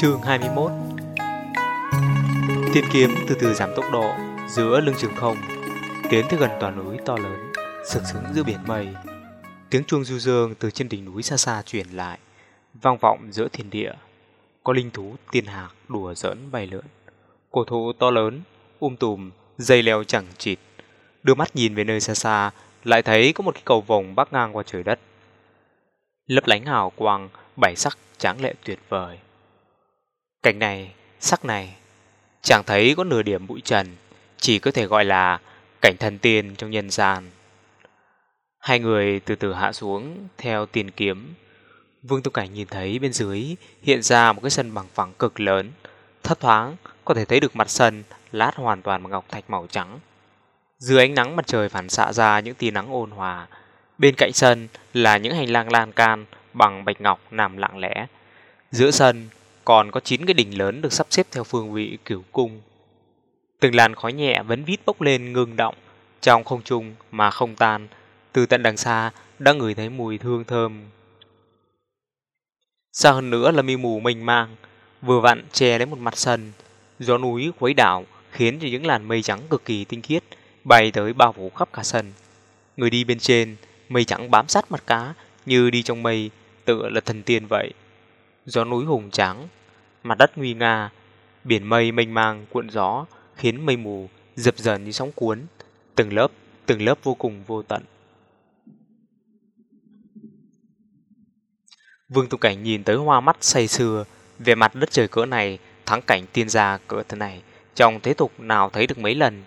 Chương 21 Tiên kiếm từ từ giảm tốc độ giữa lưng trường không, tiến tới gần tòa núi to lớn, sực sững giữa biển mây. Tiếng chuông du dương từ trên đỉnh núi xa xa truyền lại, vang vọng giữa thiên địa. Có linh thú tiên hạc đùa giỡn bay lượn. Cổ thụ to lớn, um tùm, dây leo chẳng chịt. Đưa mắt nhìn về nơi xa xa, lại thấy có một cái cầu vồng bắc ngang qua trời đất. Lấp lánh hào quang, bảy sắc tráng lệ tuyệt vời. Cảnh này, sắc này, chẳng thấy có nửa điểm bụi trần, chỉ có thể gọi là cảnh thần tiên trong nhân gian. Hai người từ từ hạ xuống theo tiền kiếm. Vương Tu Cảnh nhìn thấy bên dưới hiện ra một cái sân bằng phẳng cực lớn, thấp thoáng có thể thấy được mặt sân lát hoàn toàn bằng ngọc thạch màu trắng. Dưới ánh nắng mặt trời phản xạ ra những tia nắng ôn hòa, bên cạnh sân là những hành lang lan can bằng bạch ngọc nằm lặng lẽ. Giữa sân còn có 9 cái đỉnh lớn được sắp xếp theo phương vị cửu cung. Từng làn khói nhẹ vẫn vít bốc lên ngưng động trong không trung mà không tan, từ tận đằng xa đã ngửi thấy mùi hương thơm. Xa hơn nữa là mi mù mênh mang, vừa vặn che đến một mặt sân, gió núi khuấy đảo khiến cho những làn mây trắng cực kỳ tinh khiết bay tới bao phủ khắp cả sân. Người đi bên trên, mây trắng bám sát mặt cá như đi trong mây, tựa là thần tiên vậy. Gió núi hùng trắng, mặt đất nguy nga, biển mây mênh mang cuộn gió khiến mây mù dập dần như sóng cuốn, từng lớp, từng lớp vô cùng vô tận. Vương Tu Cảnh nhìn tới hoa mắt say sưa, về mặt đất trời cỡ này, thắng cảnh tiên gia cỡ thế này, trong thế tục nào thấy được mấy lần.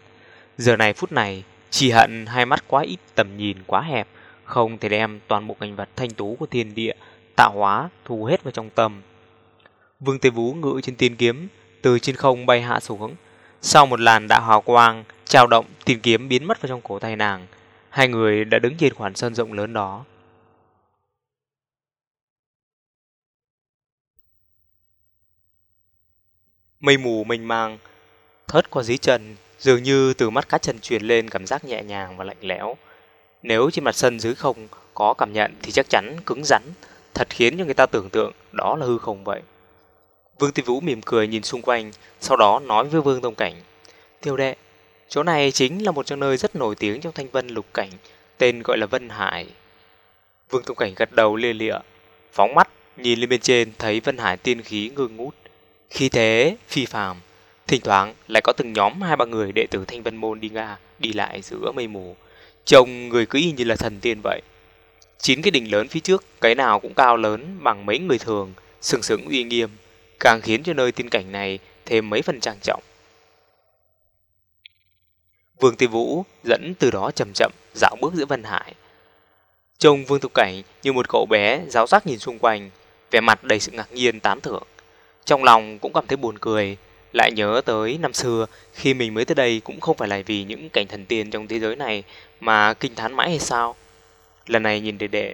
Giờ này phút này, chỉ hận hai mắt quá ít tầm nhìn quá hẹp, không thể đem toàn bộ cảnh vật thanh tú của thiên địa tạo hóa thu hết vào trong tâm. Vương Tề Vũ ngự trên tiên kiếm, từ trên không bay hạ xuống. Sau một làn đạo hào quang, trao động, tiên kiếm biến mất vào trong cổ tay nàng. Hai người đã đứng trên khoảng sân rộng lớn đó. Mây mù mênh mang, thớt qua dưới chân, dường như từ mắt cá chân truyền lên cảm giác nhẹ nhàng và lạnh lẽo. Nếu trên mặt sân dưới không có cảm nhận thì chắc chắn cứng rắn, thật khiến cho người ta tưởng tượng đó là hư không vậy. Vương Tiêu Vũ mỉm cười nhìn xung quanh, sau đó nói với Vương Tông Cảnh. Tiêu đệ, chỗ này chính là một trong nơi rất nổi tiếng trong thanh vân lục cảnh, tên gọi là Vân Hải. Vương Tông Cảnh gật đầu lia lịa, phóng mắt, nhìn lên bên trên thấy Vân Hải tiên khí ngưng ngút. Khi thế, phi phàm, thỉnh thoảng lại có từng nhóm hai ba người đệ tử thanh vân môn đi nga, đi lại giữa mây mù. Trông người cứ y như là thần tiên vậy. Chín cái đỉnh lớn phía trước, cái nào cũng cao lớn bằng mấy người thường, sừng sững uy nghiêm, càng khiến cho nơi tin cảnh này thêm mấy phần trang trọng. Vương Tiêu Vũ dẫn từ đó chậm chậm dạo bước giữa Vân Hải. Trông Vương Tục Cảnh như một cậu bé giáo giác nhìn xung quanh, vẻ mặt đầy sự ngạc nhiên tán thưởng. Trong lòng cũng cảm thấy buồn cười, lại nhớ tới năm xưa khi mình mới tới đây cũng không phải là vì những cảnh thần tiên trong thế giới này mà kinh thán mãi hay sao. Lần này nhìn đệ đệ,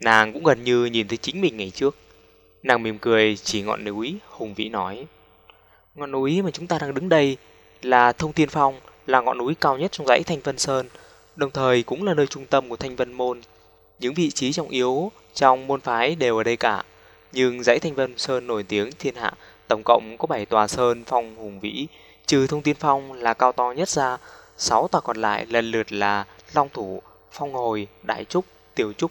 nàng cũng gần như nhìn thấy chính mình ngày trước. Nàng mỉm cười chỉ ngọn núi, hùng vĩ nói. Ngọn núi mà chúng ta đang đứng đây là Thông Thiên Phong, là ngọn núi cao nhất trong dãy Thanh Vân Sơn, đồng thời cũng là nơi trung tâm của Thanh Vân Môn. Những vị trí trọng yếu trong môn phái đều ở đây cả, nhưng dãy Thanh Vân Sơn nổi tiếng thiên hạ, tổng cộng có 7 tòa sơn phong hùng vĩ, trừ Thông Thiên Phong là cao to nhất ra, 6 tòa còn lại lần lượt là Long Thủ, Phong Hồi, Đại Trúc, Tiểu Trúc,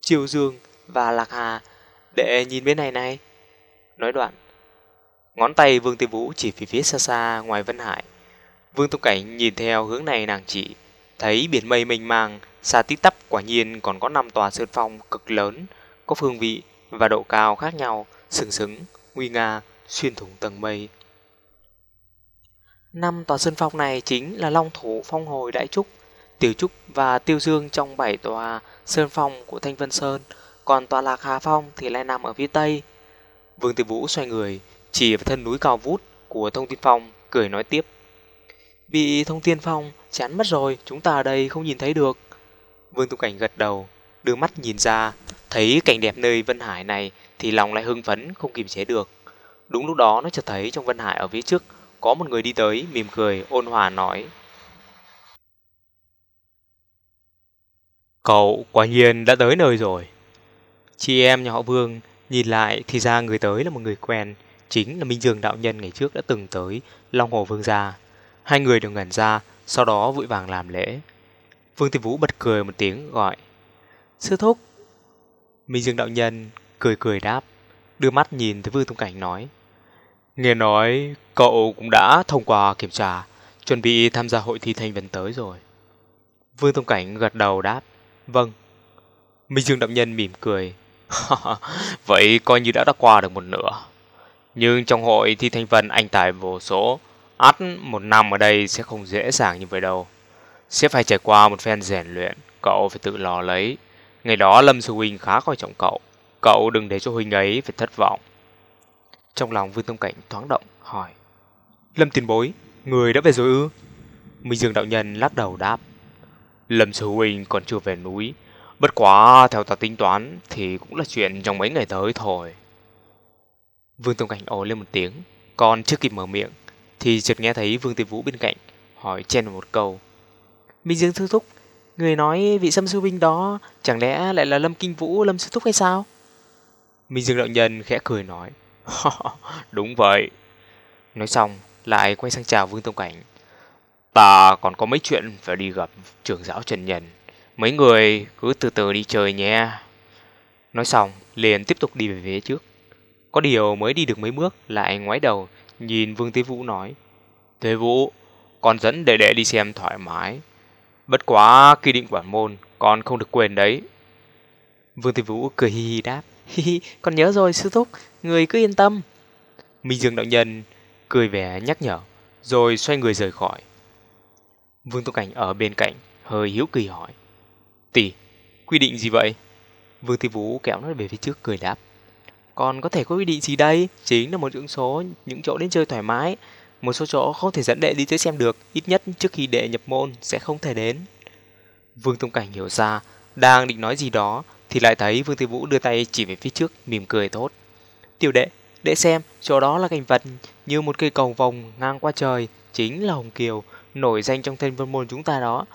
Triều Dương và Lạc Hà. Để nhìn bên này này. Nói đoạn, ngón tay Vương Tiêu Vũ chỉ phía phía xa xa ngoài Vân Hải. Vương Tông Cảnh nhìn theo hướng này nàng chỉ, thấy biển mây mênh mang, xa tít tắp quả nhiên còn có 5 tòa sơn phong cực lớn, có phương vị và độ cao khác nhau, sừng sững, nguy nga, xuyên thủng tầng mây. Năm tòa sơn phong này chính là Long Thủ, Phong Hồi, Đại Trúc, Tiểu Trúc và Tiêu Dương trong bảy tòa sơn phong của Thanh Vân Sơn, còn tòa Lạc Hà Phong thì lại nằm ở phía tây. Vương Tử Vũ xoay người, chỉ vào thân núi cao vút của Thông Thiên Phong, cười nói tiếp. Bị Thông Thiên Phong chán mất rồi, chúng ta ở đây không nhìn thấy được. Vương Tu Cảnh gật đầu, đưa mắt nhìn ra, thấy cảnh đẹp nơi Vân Hải này thì lòng lại hưng phấn không kìm chế được. Đúng lúc đó nó chợt thấy trong Vân Hải ở phía trước có một người đi tới mỉm cười ôn hòa nói Cậu quả nhiên đã tới nơi rồi. Chị em nhà họ Vương nhìn lại thì ra người tới là một người quen, chính là Minh Dương đạo nhân ngày trước đã từng tới Long Hồ Vương gia. Hai người đều ngẩn ra, sau đó vội vàng làm lễ. Vương Tiên Vũ bật cười một tiếng gọi. Sư thúc. Minh Dương đạo nhân cười cười đáp, đưa mắt nhìn tới Vương Tông Cảnh nói. Nghe nói cậu cũng đã thông qua kiểm tra, chuẩn bị tham gia hội thi thanh vấn tới rồi. Vương Tông Cảnh gật đầu đáp, vâng. Minh Dương đạo nhân mỉm cười. Vậy coi như đã đã qua được một nửa. Nhưng trong hội thi thanh vân anh tài vô số, ắt một năm ở đây sẽ không dễ dàng như vậy đâu. Sẽ phải trải qua một phen rèn luyện, cậu phải tự lo lấy. Ngày đó Lâm Sư Huynh khá coi trọng cậu, cậu đừng để cho Huynh ấy phải thất vọng. Trong lòng Vương Tông Cảnh thoáng động, hỏi. Lâm tiền bối, người đã về rồi ư? Minh Dương đạo nhân lắc đầu đáp. Lâm Sư Huynh còn chưa về núi, bất quá theo ta tính toán thì cũng là chuyện trong mấy ngày tới thôi. Vương Tông Cảnh ồ lên một tiếng, còn chưa kịp mở miệng, thì chợt nghe thấy Vương Tiên Vũ bên cạnh, hỏi chen một câu. Minh Dương Sư Thúc, người nói vị Sâm Sư Vinh đó chẳng lẽ lại là Lâm Kinh Vũ Lâm Sư Thúc hay sao? Minh Dương Đạo Nhân khẽ cười nói. Đúng vậy. Nói xong, lại quay sang chào Vương Tông Cảnh. Ta còn có mấy chuyện phải đi gặp trưởng giáo Trần Nhân. Mấy người cứ từ từ đi chơi nhé. Nói xong, liền tiếp tục đi về phía trước. Có điều mới đi được mấy bước, lại ngoái đầu, nhìn Vương Tế Vũ nói. Tế Vũ, con dẫn đệ đệ đi xem thoải mái. Bất quá khi định quản môn, con không được quên đấy. Vương Tế Vũ cười hi hi đáp. Hi hi, con nhớ rồi sư thúc, người cứ yên tâm. Minh Dương đạo nhân cười vẻ nhắc nhở, rồi xoay người rời khỏi. Vương Tô Cảnh ở bên cạnh, hơi hiếu kỳ hỏi. Tỷ, quy định gì vậy? Vương Thi Vũ kéo nó về phía trước cười đáp. Còn có thể có quy định gì đây? Chính là một những số những chỗ đến chơi thoải mái. Một số chỗ không thể dẫn đệ đi tới xem được, ít nhất trước khi đệ nhập môn sẽ không thể đến. Vương Tông Cảnh hiểu ra, đang định nói gì đó, thì lại thấy Vương Tư Vũ đưa tay chỉ về phía trước, mỉm cười tốt. Tiểu đệ, đệ xem, chỗ đó là cảnh vật như một cây cầu vòng ngang qua trời, chính là Hồng Kiều, nổi danh trong thiên vân môn chúng ta đó.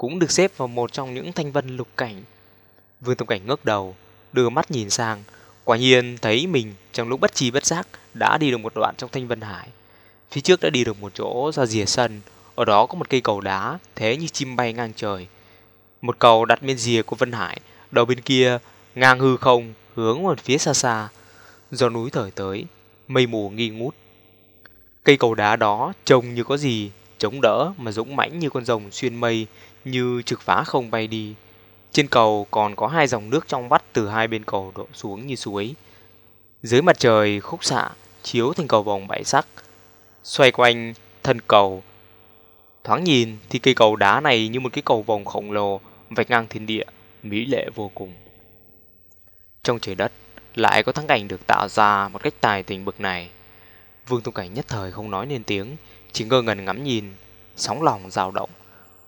Cũng được xếp vào một trong những thanh vân lục cảnh. Vương Tông Cảnh ngước đầu, đưa mắt nhìn sang, quả nhiên thấy mình trong lúc bất trí bất giác đã đi được một đoạn trong thanh vân hải. Phía trước đã đi được một chỗ ra rìa sân, ở đó có một cây cầu đá, thế như chim bay ngang trời. Một cầu đặt bên rìa của Vân Hải, đầu bên kia ngang hư không, hướng về phía xa xa. Do núi thổi tới, mây mù nghi ngút. Cây cầu đá đó trông như có gì chống đỡ mà dũng mãnh như con rồng xuyên mây, như trực phá không bay đi. Trên cầu còn có hai dòng nước trong vắt từ hai bên cầu đổ xuống như suối. Dưới mặt trời khúc xạ chiếu thành cầu vòng bảy sắc, xoay quanh thân cầu. Thoáng nhìn thì cây cầu đá này như một cái cầu vòng khổng lồ vạch ngang thiên địa, mỹ lệ vô cùng. Trong trời đất lại có thắng cảnh được tạo ra một cách tài tình bực này. Vương Tung Cảnh nhất thời không nói nên tiếng, chỉ ngơ ngẩn ngắm nhìn, sóng lòng dao động.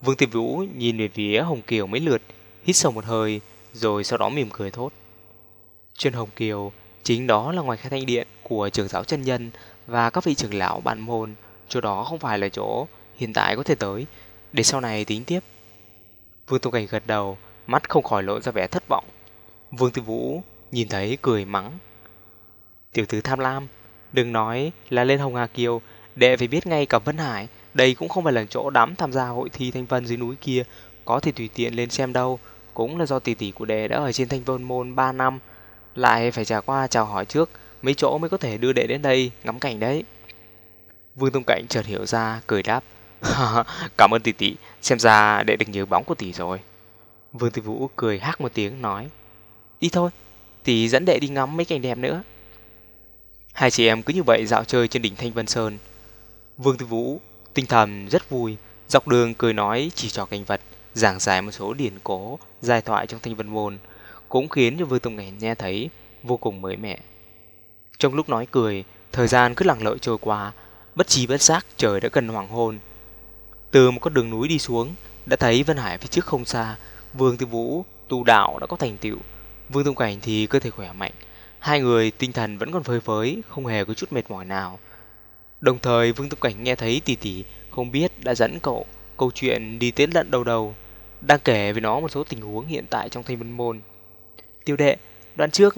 Vương Tiệp Vũ nhìn về phía Hồng Kiều mấy lượt, hít sâu một hơi, rồi sau đó mỉm cười thốt. Trên Hồng Kiều, chính đó là ngoài khai thanh điện của trường giáo chân nhân và các vị trưởng lão bản môn, chỗ đó không phải là chỗ hiện tại có thể tới, để sau này tính tiếp. Vương Tông Cảnh gật đầu, mắt không khỏi lộ ra vẻ thất vọng. Vương Tư Vũ nhìn thấy cười mắng. Tiểu tử tham lam, đừng nói là lên Hồng Hà Kiều, đệ phải biết ngay cả Vân Hải, đây cũng không phải là chỗ đám tham gia hội thi thanh vân dưới núi kia, có thể tùy tiện lên xem đâu, cũng là do tỷ tỷ của đệ đã ở trên thanh vân môn 3 năm, lại phải trả qua chào hỏi trước, mấy chỗ mới có thể đưa đệ đến đây ngắm cảnh đấy. Vương Tông Cảnh chợt hiểu ra, cười đáp. Cảm ơn tỷ tỷ, xem ra đệ được nhớ bóng của tỷ rồi. Vương Tư Vũ cười hát một tiếng nói. Đi thôi, tỷ dẫn đệ đi ngắm mấy cảnh đẹp nữa. Hai chị em cứ như vậy dạo chơi trên đỉnh Thanh Vân Sơn. Vương Tư Vũ tinh thần rất vui, dọc đường cười nói chỉ trò cảnh vật, giảng giải một số điển cố, giai thoại trong Thanh Vân Môn, cũng khiến cho Vương Tông Cảnh nghe thấy vô cùng mới mẻ. Trong lúc nói cười, thời gian cứ lặng lợi trôi qua, bất trí bất giác trời đã gần hoàng hôn. Từ một con đường núi đi xuống, đã thấy Vân Hải phía trước không xa, Vương Tư Vũ tu đạo đã có thành tựu, Vương Tông Cảnh thì cơ thể khỏe mạnh, hai người tinh thần vẫn còn phơi phới, không hề có chút mệt mỏi nào. Đồng thời Vương Tông Cảnh nghe thấy tỷ tỷ không biết đã dẫn cậu câu chuyện đi tiến lận đầu đầu, đang kể với nó một số tình huống hiện tại trong thanh vân môn. Tiêu đệ, đoạn trước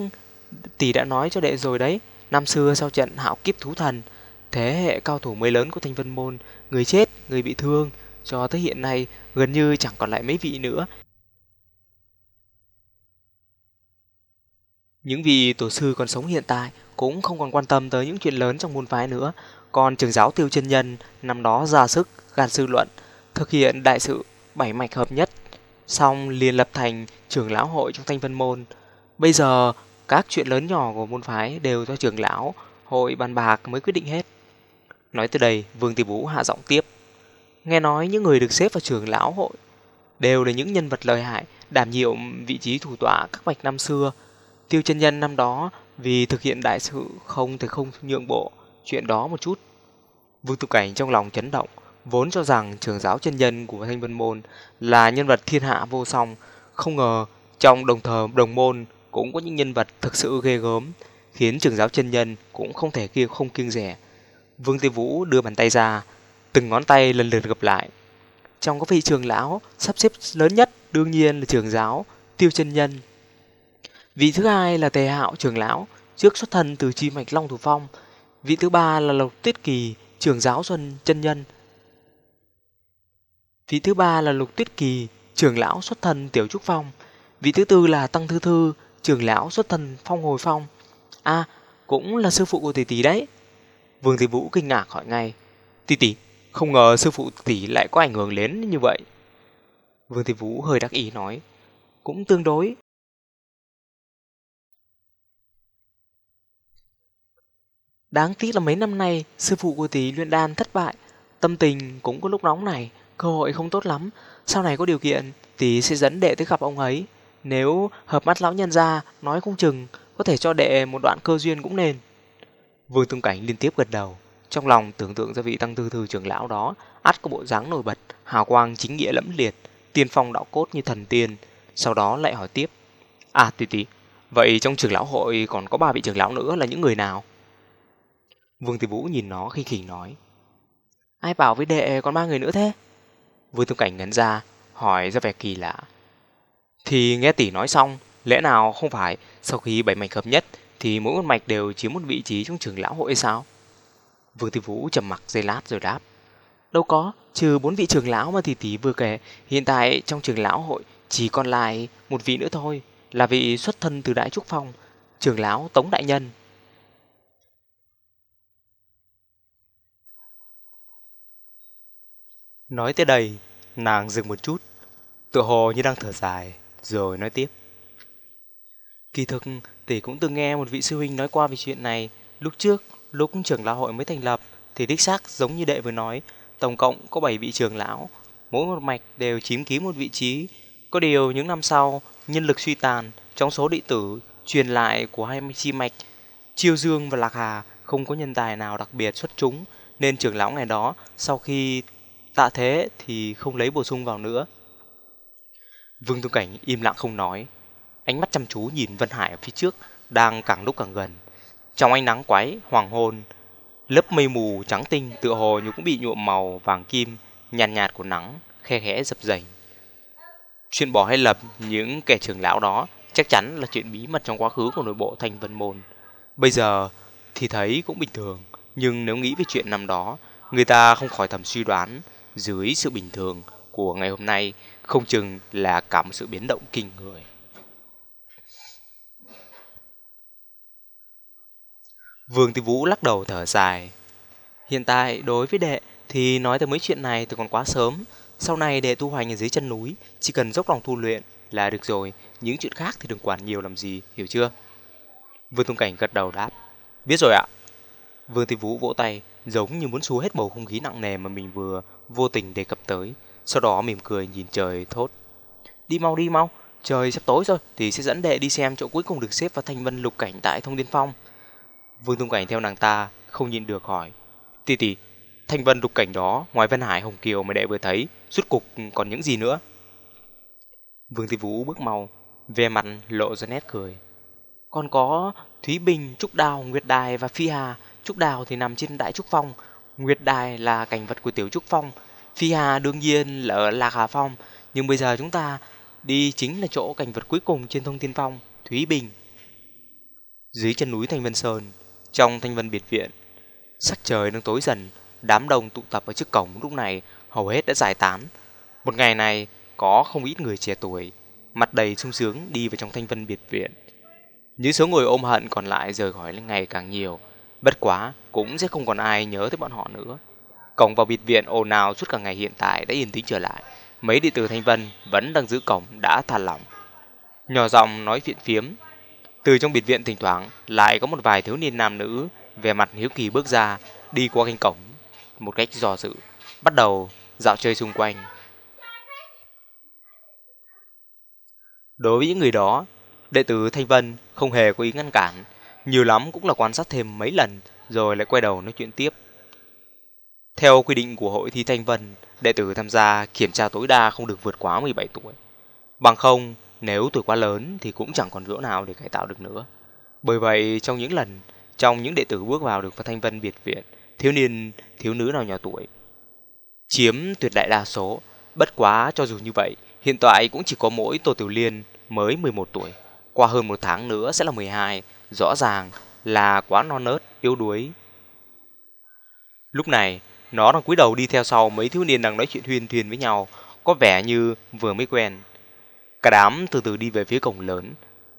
tỷ đã nói cho đệ rồi đấy, năm xưa sau trận hạo kiếp thú thần, thế hệ cao thủ mới lớn của Thanh Vân Môn, người chết, người bị thương, cho tới hiện nay gần như chẳng còn lại mấy vị nữa. Những vị tổ sư còn sống hiện tại cũng không còn quan tâm tới những chuyện lớn trong môn phái nữa, còn trường giáo tiêu chân nhân năm đó ra sức gạt sư luận, thực hiện đại sự bảy mạch hợp nhất, xong liền lập thành trưởng lão hội trong thanh vân môn. Bây giờ các chuyện lớn nhỏ của môn phái đều do trưởng lão hội bàn bạc mới quyết định hết. Nói từ đây, Vương Tỷ Vũ hạ giọng tiếp. Nghe nói những người được xếp vào trưởng lão hội đều là những nhân vật lợi hại, đảm nhiệm vị trí thủ tọa các mạch năm xưa. Tiêu chân nhân năm đó vì thực hiện đại sự không thể không nhượng bộ chuyện đó một chút. Vương Tục Cảnh trong lòng chấn động, vốn cho rằng trưởng giáo chân nhân của Thanh Vân Môn là nhân vật thiên hạ vô song, không ngờ trong đồng thờ đồng môn cũng có những nhân vật thực sự ghê gớm, khiến trưởng giáo chân nhân cũng không thể kia không kiêng rẻ. Vương Tiêu Vũ đưa bàn tay ra, từng ngón tay lần lượt gặp lại. Trong các vị trường lão, sắp xếp lớn nhất đương nhiên là trưởng giáo, tiêu chân nhân. Vị thứ hai là Tề Hạo trưởng lão, trước xuất thân từ chi mạch Long Thủ Phong. Vị thứ ba là Lộc Tiết Kỳ, trường giáo Xuân chân nhân. Vị thứ ba là Lục Tuyết Kỳ, trưởng lão xuất thân Tiểu Trúc Phong. Vị thứ tư là Tăng Thư Thư, trưởng lão xuất thân Phong Hồi Phong. À, cũng là sư phụ của tỷ tỷ đấy. Vương Thị Vũ kinh ngạc hỏi ngay. Tỷ tỷ, không ngờ sư phụ tỷ lại có ảnh hưởng lớn như vậy. Vương Thị Vũ hơi đắc ý nói. Cũng tương đối. Đáng tiếc là mấy năm nay, sư phụ của tỷ luyện đan thất bại. Tâm tình cũng có lúc nóng này, cơ hội không tốt lắm. Sau này có điều kiện, tỷ sẽ dẫn đệ tới gặp ông ấy. Nếu hợp mắt lão nhân ra, nói không chừng, có thể cho đệ một đoạn cơ duyên cũng nên. Vương Tung Cảnh liên tiếp gật đầu, trong lòng tưởng tượng ra vị tăng tư thư trưởng lão đó, ắt có bộ dáng nổi bật, hào quang chính nghĩa lẫm liệt, tiên phong đạo cốt như thần tiên. Sau đó lại hỏi tiếp, à tỷ tỷ, vậy trong trưởng lão hội còn có ba vị trưởng lão nữa là những người nào? Vương Tỷ Vũ nhìn nó khi khỉnh nói, ai bảo với đệ còn ba người nữa thế? Vương Tung Cảnh ngấn ra, hỏi ra vẻ kỳ lạ. Thì nghe tỷ nói xong, lẽ nào không phải sau khi bảy mạch hợp nhất thì mỗi một mạch đều chiếm một vị trí trong trường lão hội sao? Vương Thị Vũ trầm mặc giây lát rồi đáp. Đâu có, trừ bốn vị trường lão mà tỷ tỷ vừa kể, hiện tại trong trường lão hội chỉ còn lại một vị nữa thôi, là vị xuất thân từ Đại Trúc Phong, trường lão Tống Đại Nhân. Nói tới đây, nàng dừng một chút, tựa hồ như đang thở dài, rồi nói tiếp. Kỳ thực, tỷ cũng từng nghe một vị sư huynh nói qua về chuyện này. Lúc trước, lúc trưởng lão hội mới thành lập, thì đích xác giống như đệ vừa nói, tổng cộng có 7 vị trưởng lão, mỗi một mạch đều chiếm ký một vị trí. Có điều những năm sau, nhân lực suy tàn, trong số đệ tử truyền lại của hai chi mạch, Chiêu Dương và Lạc Hà không có nhân tài nào đặc biệt xuất chúng, nên trưởng lão ngày đó sau khi tạ thế thì không lấy bổ sung vào nữa. Vương Tung Cảnh im lặng không nói, ánh mắt chăm chú nhìn Vân Hải ở phía trước, đang càng lúc càng gần. Trong ánh nắng quái, hoàng hôn, lớp mây mù trắng tinh tựa hồ như cũng bị nhuộm màu vàng kim, nhàn nhạt, nhạt của nắng, khe khẽ dập dềnh. Chuyện bỏ hay lập những kẻ trưởng lão đó chắc chắn là chuyện bí mật trong quá khứ của nội bộ thành vân môn. Bây giờ thì thấy cũng bình thường, nhưng nếu nghĩ về chuyện năm đó, người ta không khỏi thầm suy đoán dưới sự bình thường của ngày hôm nay không chừng là cả một sự biến động kinh người. Vương Tư Vũ lắc đầu thở dài. Hiện tại đối với đệ thì nói tới mấy chuyện này thì còn quá sớm. Sau này đệ tu hành ở dưới chân núi, chỉ cần dốc lòng tu luyện là được rồi. Những chuyện khác thì đừng quản nhiều làm gì, hiểu chưa? Vương Tung Cảnh gật đầu đáp. Biết rồi ạ. Vương Tư Vũ vỗ tay, giống như muốn xua hết bầu không khí nặng nề mà mình vừa vô tình đề cập tới. Sau đó mỉm cười nhìn trời thốt. Đi mau đi mau, trời sắp tối rồi thì sẽ dẫn đệ đi xem chỗ cuối cùng được xếp vào thanh vân lục cảnh tại thông tiên phong. Vương Tung Cảnh theo nàng ta, không nhìn được hỏi. Tỷ tỷ, thanh vân lục cảnh đó, ngoài Vân Hải Hồng Kiều mà đệ vừa thấy, suốt cục còn những gì nữa? Vương Thị Vũ bước mau, về mặt lộ ra nét cười. Còn có Thúy Bình, Trúc Đào, Nguyệt Đài và Phi Hà. Trúc Đào thì nằm trên Đại Trúc Phong, Nguyệt Đài là cảnh vật của Tiểu Trúc Phong, Phi Hà đương nhiên là ở Lạc Hà Phong, nhưng bây giờ chúng ta đi chính là chỗ cảnh vật cuối cùng trên thông thiên phong, Thúy Bình. Dưới chân núi Thanh Vân Sơn, trong thanh vân biệt viện. Sắc trời đang tối dần, đám đông tụ tập ở trước cổng lúc này hầu hết đã giải tán. Một ngày này có không ít người trẻ tuổi, mặt đầy sung sướng đi vào trong thanh vân biệt viện. Những số người ôm hận còn lại rời khỏi ngày càng nhiều, bất quá cũng sẽ không còn ai nhớ tới bọn họ nữa. Cổng vào biệt viện ồn ào suốt cả ngày hiện tại đã yên tĩnh trở lại, mấy đệ tử Thanh Vân vẫn đang giữ cổng đã thản lỏng. Nhỏ giọng nói chuyện phiếm, từ trong biệt viện thỉnh thoảng lại có một vài thiếu niên nam nữ về mặt hiếu kỳ bước ra, đi qua cánh cổng một cách dò dự, bắt đầu dạo chơi xung quanh. Đối với những người đó, đệ tử Thanh Vân không hề có ý ngăn cản, nhiều lắm cũng là quan sát thêm mấy lần rồi lại quay đầu nói chuyện tiếp. Theo quy định của hội thi Thanh Vân, đệ tử tham gia kiểm tra tối đa không được vượt quá 17 tuổi. Bằng không, nếu tuổi quá lớn thì cũng chẳng còn chỗ nào để cải tạo được nữa. Bởi vậy, trong những lần, trong những đệ tử bước vào được Thanh Vân biệt viện, thiếu niên, thiếu nữ nào nhỏ tuổi, chiếm tuyệt đại đa số. Bất quá cho dù như vậy, hiện tại cũng chỉ có mỗi Tô Tiểu Liên mới 11 tuổi. Qua hơn một tháng nữa sẽ là 12, rõ ràng là quá non nớt, yếu đuối. Lúc này, nó đang cúi đầu đi theo sau mấy thiếu niên đang nói chuyện huyên thuyên với nhau, có vẻ như vừa mới quen. Cả đám từ từ đi về phía cổng lớn.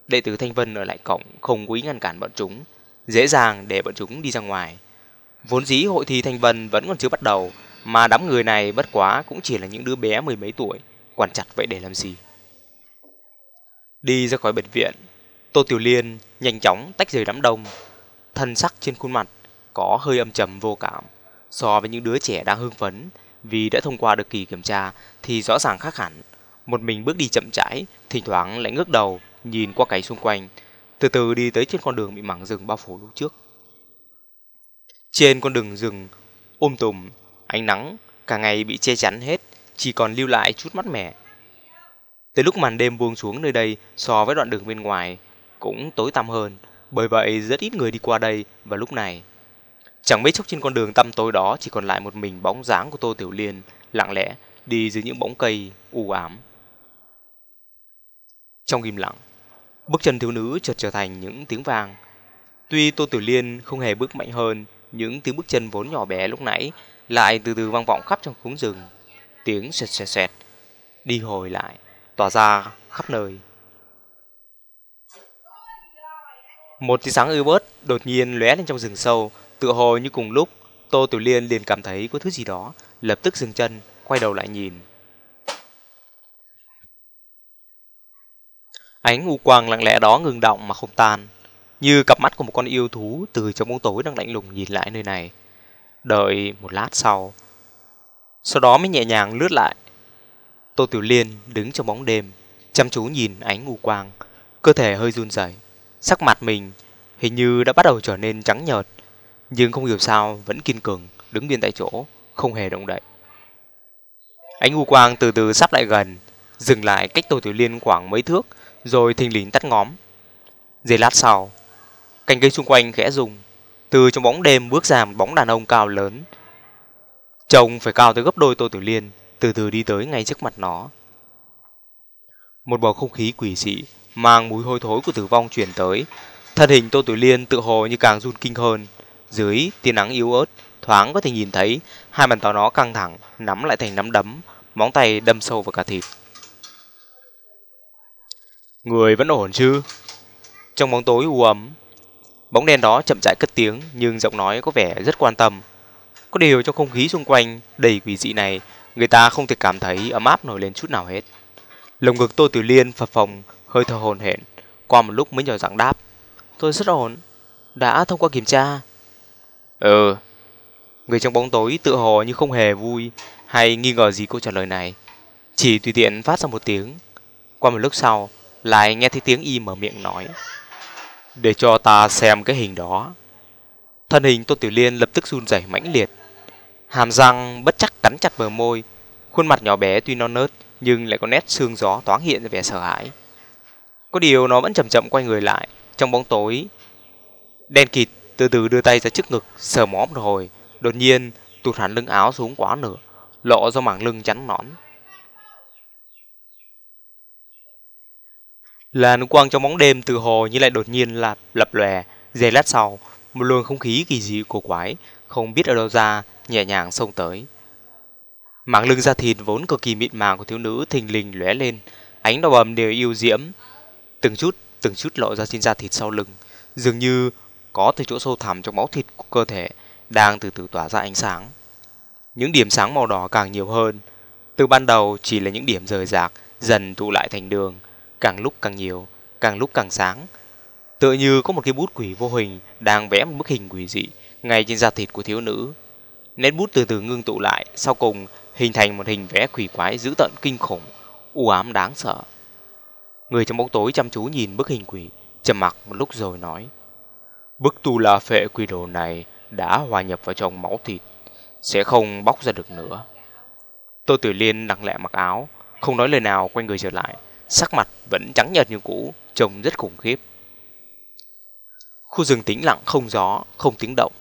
Đệ tử Thanh Vân ở lại cổng không quý ngăn cản bọn chúng, dễ dàng để bọn chúng đi ra ngoài. Vốn dĩ hội thi Thanh Vân vẫn còn chưa bắt đầu, mà đám người này bất quá cũng chỉ là những đứa bé mười mấy tuổi, quản chặt vậy để làm gì. Đi ra khỏi bệnh viện, Tô Tiểu Liên nhanh chóng tách rời đám đông, thân sắc trên khuôn mặt có hơi âm trầm vô cảm so với những đứa trẻ đang hưng phấn vì đã thông qua được kỳ kiểm tra thì rõ ràng khác hẳn. Một mình bước đi chậm rãi, thỉnh thoảng lại ngước đầu nhìn qua cảnh xung quanh, từ từ đi tới trên con đường bị mảng rừng bao phủ lúc trước. Trên con đường rừng ôm tùm, ánh nắng cả ngày bị che chắn hết, chỉ còn lưu lại chút mát mẻ. Tới lúc màn đêm buông xuống nơi đây so với đoạn đường bên ngoài cũng tối tăm hơn, bởi vậy rất ít người đi qua đây vào lúc này. Chẳng mấy chốc trên con đường tăm tối đó chỉ còn lại một mình bóng dáng của Tô Tiểu Liên, lặng lẽ đi dưới những bóng cây u ám. Trong im lặng, bước chân thiếu nữ chợt trở thành những tiếng vang. Tuy Tô Tiểu Liên không hề bước mạnh hơn, những tiếng bước chân vốn nhỏ bé lúc nãy lại từ từ vang vọng khắp trong khung rừng. Tiếng sẹt sẹt sẹt, đi hồi lại, tỏa ra khắp nơi. Một tia sáng ưu bớt đột nhiên lóe lên trong rừng sâu, Tựa hồ như cùng lúc, Tô Tiểu Liên liền cảm thấy có thứ gì đó, lập tức dừng chân, quay đầu lại nhìn. Ánh u quang lặng lẽ đó ngừng động mà không tan, như cặp mắt của một con yêu thú từ trong bóng tối đang lạnh lùng nhìn lại nơi này. Đợi một lát sau, sau đó mới nhẹ nhàng lướt lại. Tô Tiểu Liên đứng trong bóng đêm, chăm chú nhìn ánh u quang, cơ thể hơi run rẩy, sắc mặt mình hình như đã bắt đầu trở nên trắng nhợt, nhưng không hiểu sao vẫn kiên cường đứng yên tại chỗ, không hề động đậy. Ánh u quang từ từ sắp lại gần, dừng lại cách Tô Tiểu Liên khoảng mấy thước, rồi thình lình tắt ngóm. Giây lát sau, cành cây xung quanh khẽ rung, từ trong bóng đêm bước ra một bóng đàn ông cao lớn. Trông phải cao tới gấp đôi Tô Tiểu Liên, từ từ đi tới ngay trước mặt nó. Một bầu không khí quỷ dị, mang mùi hôi thối của tử vong truyền tới, thân hình Tô tử Liên tự hồ như càng run kinh hơn, dưới tia nắng yếu ớt, thoáng có thể nhìn thấy hai bàn tay nó căng thẳng, nắm lại thành nắm đấm, móng tay đâm sâu vào cả thịt. Người vẫn ổn chứ? Trong bóng tối u ấm, bóng đen đó chậm rãi cất tiếng nhưng giọng nói có vẻ rất quan tâm. Có điều trong không khí xung quanh đầy quỷ dị này, người ta không thể cảm thấy ấm áp nổi lên chút nào hết. Lồng ngực Tô tử Liên phập phồng, hơi thở hồn hển, qua một lúc mới nhỏ giọng đáp: "Tôi rất ổn, đã thông qua kiểm tra." Ừ. Người trong bóng tối tự hồ như không hề vui hay nghi ngờ gì câu trả lời này. Chỉ tùy tiện phát ra một tiếng. Qua một lúc sau, lại nghe thấy tiếng y mở miệng nói. Để cho ta xem cái hình đó. Thân hình Tôn Tiểu Liên lập tức run rẩy mãnh liệt. Hàm răng bất chắc cắn chặt bờ môi. Khuôn mặt nhỏ bé tuy non nớt nhưng lại có nét xương gió thoáng hiện ra vẻ sợ hãi. Có điều nó vẫn chậm chậm quay người lại trong bóng tối. Đen kịt từ từ đưa tay ra trước ngực, sờ mó một hồi, đột nhiên tụt hẳn lưng áo xuống quá nửa, lộ ra mảng lưng trắng nõn. Làn quang trong bóng đêm từ hồ như lại đột nhiên là lập lòe, giây lát sau, một luồng không khí kỳ dị cổ quái, không biết ở đâu ra, nhẹ nhàng xông tới. Mảng lưng da thịt vốn cực kỳ mịn màng của thiếu nữ thình lình lóe lên, ánh đỏ bầm đều yêu diễm, từng chút từng chút lộ ra trên da thịt sau lưng, dường như có từ chỗ sâu thẳm trong máu thịt của cơ thể đang từ từ tỏa ra ánh sáng. Những điểm sáng màu đỏ càng nhiều hơn, từ ban đầu chỉ là những điểm rời rạc, dần tụ lại thành đường, càng lúc càng nhiều, càng lúc càng sáng. Tựa như có một cái bút quỷ vô hình đang vẽ một bức hình quỷ dị ngay trên da thịt của thiếu nữ. Nét bút từ từ ngưng tụ lại, sau cùng hình thành một hình vẽ quỷ quái dữ tợn kinh khủng, u ám đáng sợ. Người trong bóng tối chăm chú nhìn bức hình quỷ, trầm mặc một lúc rồi nói: "Bức tu la phệ quỷ đồ này đã hòa nhập vào trong máu thịt, sẽ không bóc ra được nữa." Tô Tử Liên lặng lẽ mặc áo, không nói lời nào quay người trở lại, sắc mặt vẫn trắng nhợt như cũ, trông rất khủng khiếp. Khu rừng tĩnh lặng không gió, không tiếng động.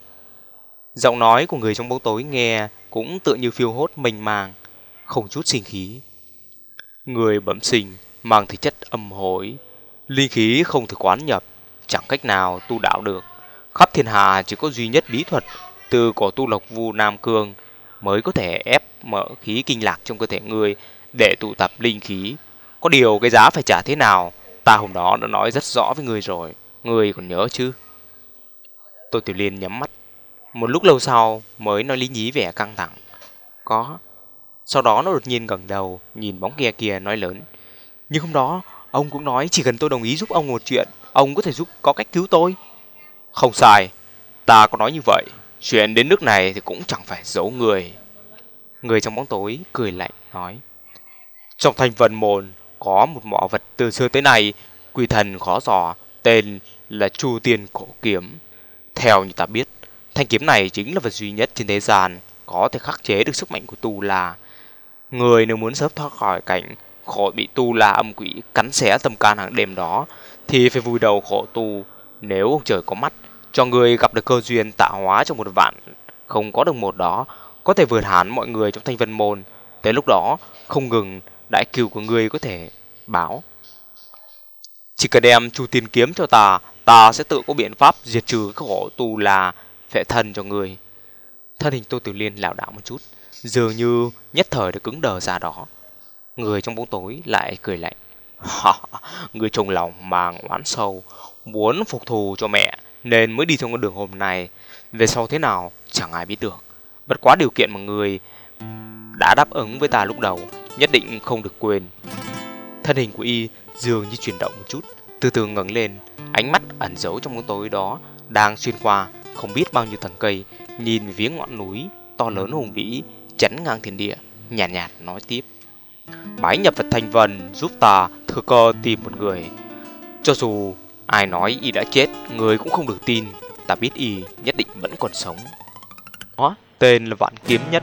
Giọng nói của người trong bóng tối nghe cũng tựa như phiêu hốt mênh màng, không chút sinh khí. Người bẩm sinh mang thể chất âm hối, linh khí không thể quán nhập, chẳng cách nào tu đạo được. Khắp thiên hà chỉ có duy nhất bí thuật từ cổ tu lộc vu Nam Cương mới có thể ép mở khí kinh lạc trong cơ thể người để tụ tập linh khí. Có điều cái giá phải trả thế nào, ta hôm đó đã nói rất rõ với người rồi, người còn nhớ chứ? Tô Tiểu Liên nhắm mắt, một lúc lâu sau mới nói lý nhí vẻ căng thẳng. Có. Sau đó nó đột nhiên gần đầu, nhìn bóng kia kia nói lớn. Nhưng hôm đó, ông cũng nói chỉ cần tôi đồng ý giúp ông một chuyện, ông có thể giúp có cách cứu tôi. Không sai, ta có nói như vậy. Chuyện đến nước này thì cũng chẳng phải giấu người. Người trong bóng tối cười lạnh nói. Trong thành vần mồn có một mỏ vật từ xưa tới nay, quỷ thần khó dò, tên là Chu Tiên Cổ Kiếm. Theo như ta biết, thanh kiếm này chính là vật duy nhất trên thế gian có thể khắc chế được sức mạnh của Tu La. Người nếu muốn sớm thoát khỏi cảnh khỏi bị Tu La âm quỷ cắn xé tâm can hàng đêm đó, thì phải vùi đầu khổ tu. Nếu ông trời có mắt, cho người gặp được cơ duyên tạo hóa trong một vạn, không có được một đó, có thể vượt hẳn mọi người trong thanh vân môn. Tới lúc đó, không ngừng đại cừu của người có thể báo. Chỉ cần đem chu tiên kiếm cho ta, ta sẽ tự có biện pháp diệt trừ cái khổ tu là phệ thân cho người. Thân hình Tô Tiểu Liên lảo đảo một chút, dường như nhất thời đã cứng đờ ra đó. Người trong bóng tối lại cười lạnh. người trồng lòng màng oán sâu, muốn phục thù cho mẹ nên mới đi theo con đường hôm nay. Về sau thế nào chẳng ai biết được. Bất quá điều kiện mà người đã đáp ứng với ta lúc đầu nhất định không được quên. Thân hình của y dường như chuyển động một chút, từ từ ngẩng lên, ánh mắt ẩn giấu trong bóng tối đó đang xuyên qua không biết bao nhiêu tầng cây, nhìn về phía ngọn núi to lớn hùng vĩ chắn ngang thiên địa, nhàn nhạt, nhạt nói tiếp: "Bái nhập phật thành vần giúp ta thừa cơ tìm một người. Cho dù ai nói y đã chết, người cũng không được tin, ta biết y nhất định vẫn còn sống." Đó, tên là Vạn Kiếm Nhất